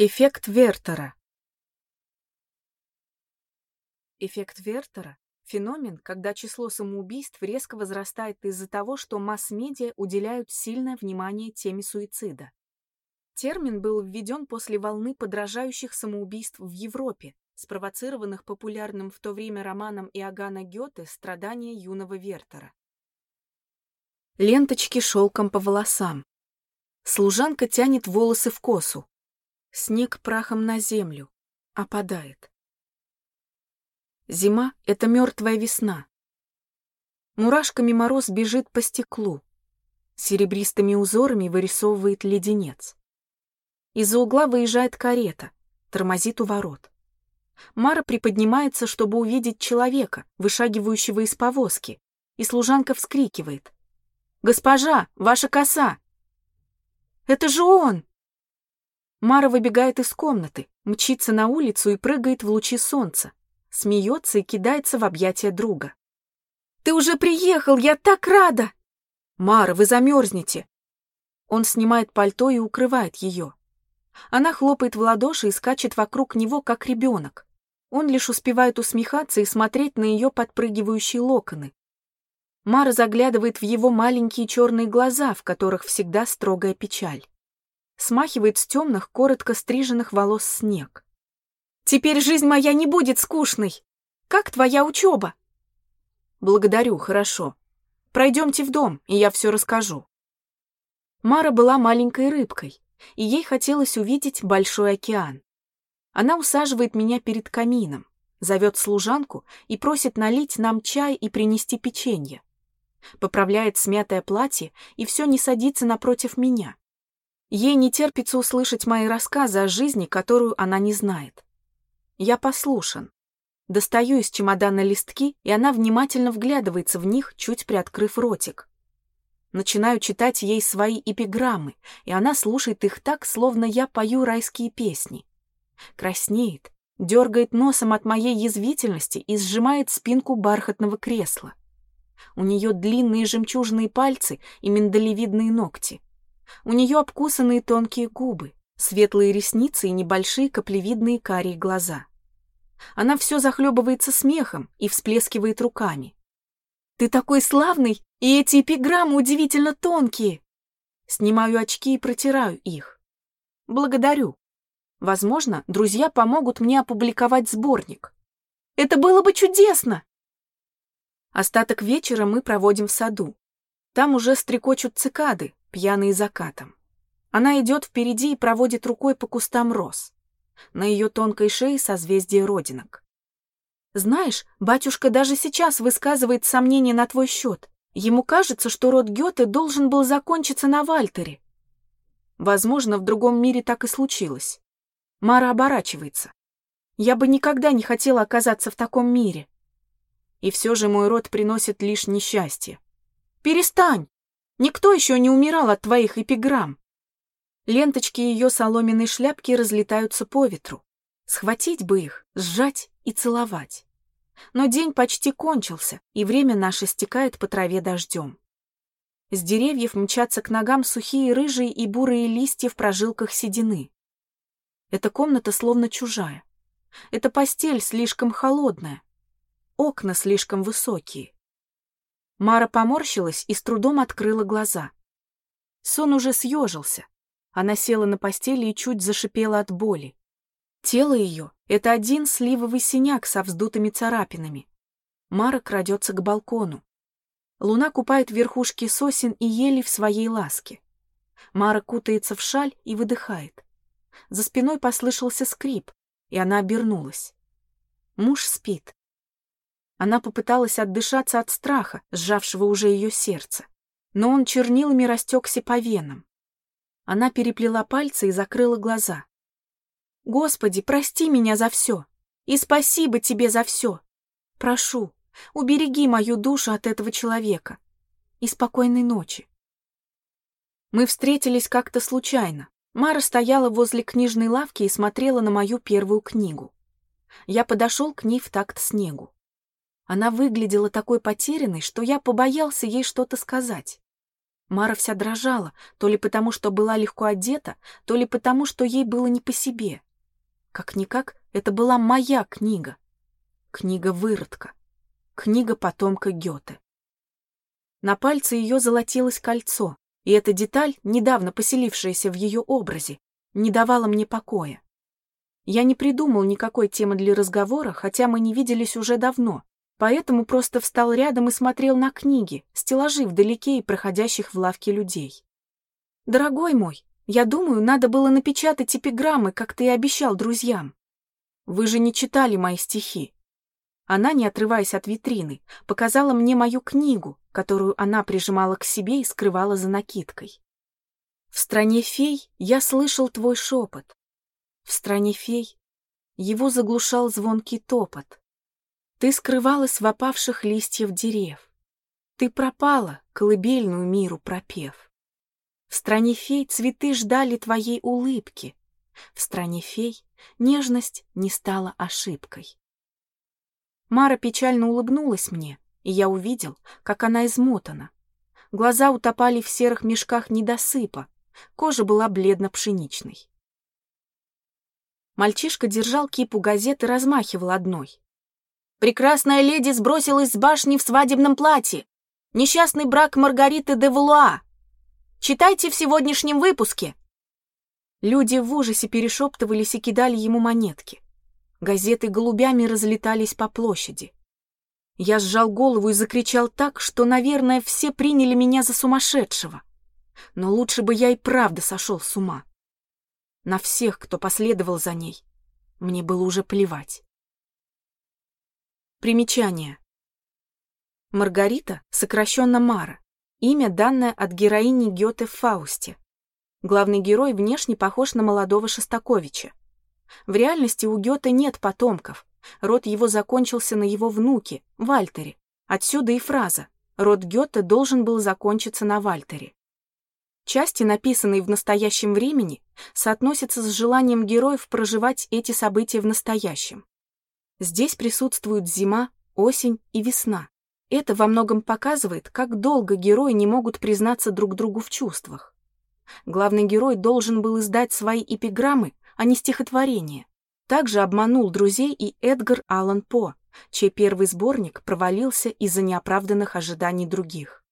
Эффект Вертера Эффект Вертера – феномен, когда число самоубийств резко возрастает из-за того, что масс-медиа уделяют сильное внимание теме суицида. Термин был введен после волны подражающих самоубийств в Европе, спровоцированных популярным в то время романом Иоганна Гёте «Страдания юного Вертера». Ленточки шелком по волосам. Служанка тянет волосы в косу. Снег прахом на землю. Опадает. Зима — это мертвая весна. Мурашками мороз бежит по стеклу. Серебристыми узорами вырисовывает леденец. Из-за угла выезжает карета, тормозит у ворот. Мара приподнимается, чтобы увидеть человека, вышагивающего из повозки, и служанка вскрикивает. «Госпожа, ваша коса!» «Это же он!» Мара выбегает из комнаты, мчится на улицу и прыгает в лучи солнца, смеется и кидается в объятия друга. «Ты уже приехал, я так рада!» «Мара, вы замерзнете!» Он снимает пальто и укрывает ее. Она хлопает в ладоши и скачет вокруг него, как ребенок. Он лишь успевает усмехаться и смотреть на ее подпрыгивающие локоны. Мара заглядывает в его маленькие черные глаза, в которых всегда строгая печаль смахивает с темных, коротко стриженных волос снег. «Теперь жизнь моя не будет скучной! Как твоя учеба?» «Благодарю, хорошо. Пройдемте в дом, и я все расскажу». Мара была маленькой рыбкой, и ей хотелось увидеть большой океан. Она усаживает меня перед камином, зовет служанку и просит налить нам чай и принести печенье. Поправляет смятое платье и все не садится напротив меня. Ей не терпится услышать мои рассказы о жизни, которую она не знает. Я послушан. Достаю из чемодана листки, и она внимательно вглядывается в них, чуть приоткрыв ротик. Начинаю читать ей свои эпиграммы, и она слушает их так, словно я пою райские песни. Краснеет, дергает носом от моей язвительности и сжимает спинку бархатного кресла. У нее длинные жемчужные пальцы и миндалевидные ногти. У нее обкусанные тонкие губы, светлые ресницы и небольшие каплевидные карие глаза. Она все захлебывается смехом и всплескивает руками. «Ты такой славный, и эти эпиграммы удивительно тонкие!» Снимаю очки и протираю их. Благодарю. Возможно, друзья помогут мне опубликовать сборник. Это было бы чудесно! Остаток вечера мы проводим в саду. Там уже стрекочут цикады, пьяный закатом. Она идет впереди и проводит рукой по кустам роз. На ее тонкой шее созвездие родинок. Знаешь, батюшка даже сейчас высказывает сомнения на твой счет. Ему кажется, что род Гёте должен был закончиться на Вальтере. Возможно, в другом мире так и случилось. Мара оборачивается. Я бы никогда не хотела оказаться в таком мире. И все же мой род приносит лишь несчастье. Перестань! Никто еще не умирал от твоих эпиграмм. Ленточки ее соломенной шляпки разлетаются по ветру. Схватить бы их, сжать и целовать. Но день почти кончился, и время наше стекает по траве дождем. С деревьев мчатся к ногам сухие рыжие и бурые листья в прожилках седины. Эта комната словно чужая. Эта постель слишком холодная. Окна слишком высокие. Мара поморщилась и с трудом открыла глаза. Сон уже съежился. Она села на постели и чуть зашипела от боли. Тело ее — это один сливовый синяк со вздутыми царапинами. Мара крадется к балкону. Луна купает верхушки сосен и ели в своей ласке. Мара кутается в шаль и выдыхает. За спиной послышался скрип, и она обернулась. Муж спит. Она попыталась отдышаться от страха, сжавшего уже ее сердце. Но он чернилами растекся по венам. Она переплела пальцы и закрыла глаза. «Господи, прости меня за все! И спасибо тебе за все! Прошу, убереги мою душу от этого человека! И спокойной ночи!» Мы встретились как-то случайно. Мара стояла возле книжной лавки и смотрела на мою первую книгу. Я подошел к ней в такт снегу. Она выглядела такой потерянной, что я побоялся ей что-то сказать. Мара вся дрожала, то ли потому, что была легко одета, то ли потому, что ей было не по себе. Как-никак, это была моя книга. Книга выродка. Книга потомка Гёте. На пальце ее золотилось кольцо, и эта деталь, недавно поселившаяся в ее образе, не давала мне покоя. Я не придумал никакой темы для разговора, хотя мы не виделись уже давно, поэтому просто встал рядом и смотрел на книги, стеллажи вдалеке и проходящих в лавке людей. «Дорогой мой, я думаю, надо было напечатать эпиграммы, как ты и обещал друзьям. Вы же не читали мои стихи». Она, не отрываясь от витрины, показала мне мою книгу, которую она прижимала к себе и скрывала за накидкой. В стране фей я слышал твой шепот, в стране фей его заглушал звонкий топот. Ты скрывалась в опавших листьев дерев. Ты пропала, колыбельную миру пропев. В стране фей цветы ждали твоей улыбки. В стране фей нежность не стала ошибкой. Мара печально улыбнулась мне, и я увидел, как она измотана. Глаза утопали в серых мешках недосыпа, кожа была бледно-пшеничной. Мальчишка держал кипу газет и размахивал одной. «Прекрасная леди сбросилась с башни в свадебном платье. Несчастный брак Маргариты де Валуа. Читайте в сегодняшнем выпуске!» Люди в ужасе перешептывались и кидали ему монетки. Газеты голубями разлетались по площади. Я сжал голову и закричал так, что, наверное, все приняли меня за сумасшедшего. Но лучше бы я и правда сошел с ума на всех, кто последовал за ней. Мне было уже плевать. Примечание. Маргарита, сокращенно Мара, имя, данное от героини Гёте в Фаусте. Главный герой внешне похож на молодого Шостаковича. В реальности у Гёте нет потомков. Род его закончился на его внуке, Вальтере. Отсюда и фраза «Род Гёте должен был закончиться на Вальтере». Части, написанные в настоящем времени, соотносятся с желанием героев проживать эти события в настоящем. Здесь присутствуют зима, осень и весна. Это во многом показывает, как долго герои не могут признаться друг другу в чувствах. Главный герой должен был издать свои эпиграммы, а не стихотворения. Также обманул друзей и Эдгар Аллан По, чей первый сборник провалился из-за неоправданных ожиданий других.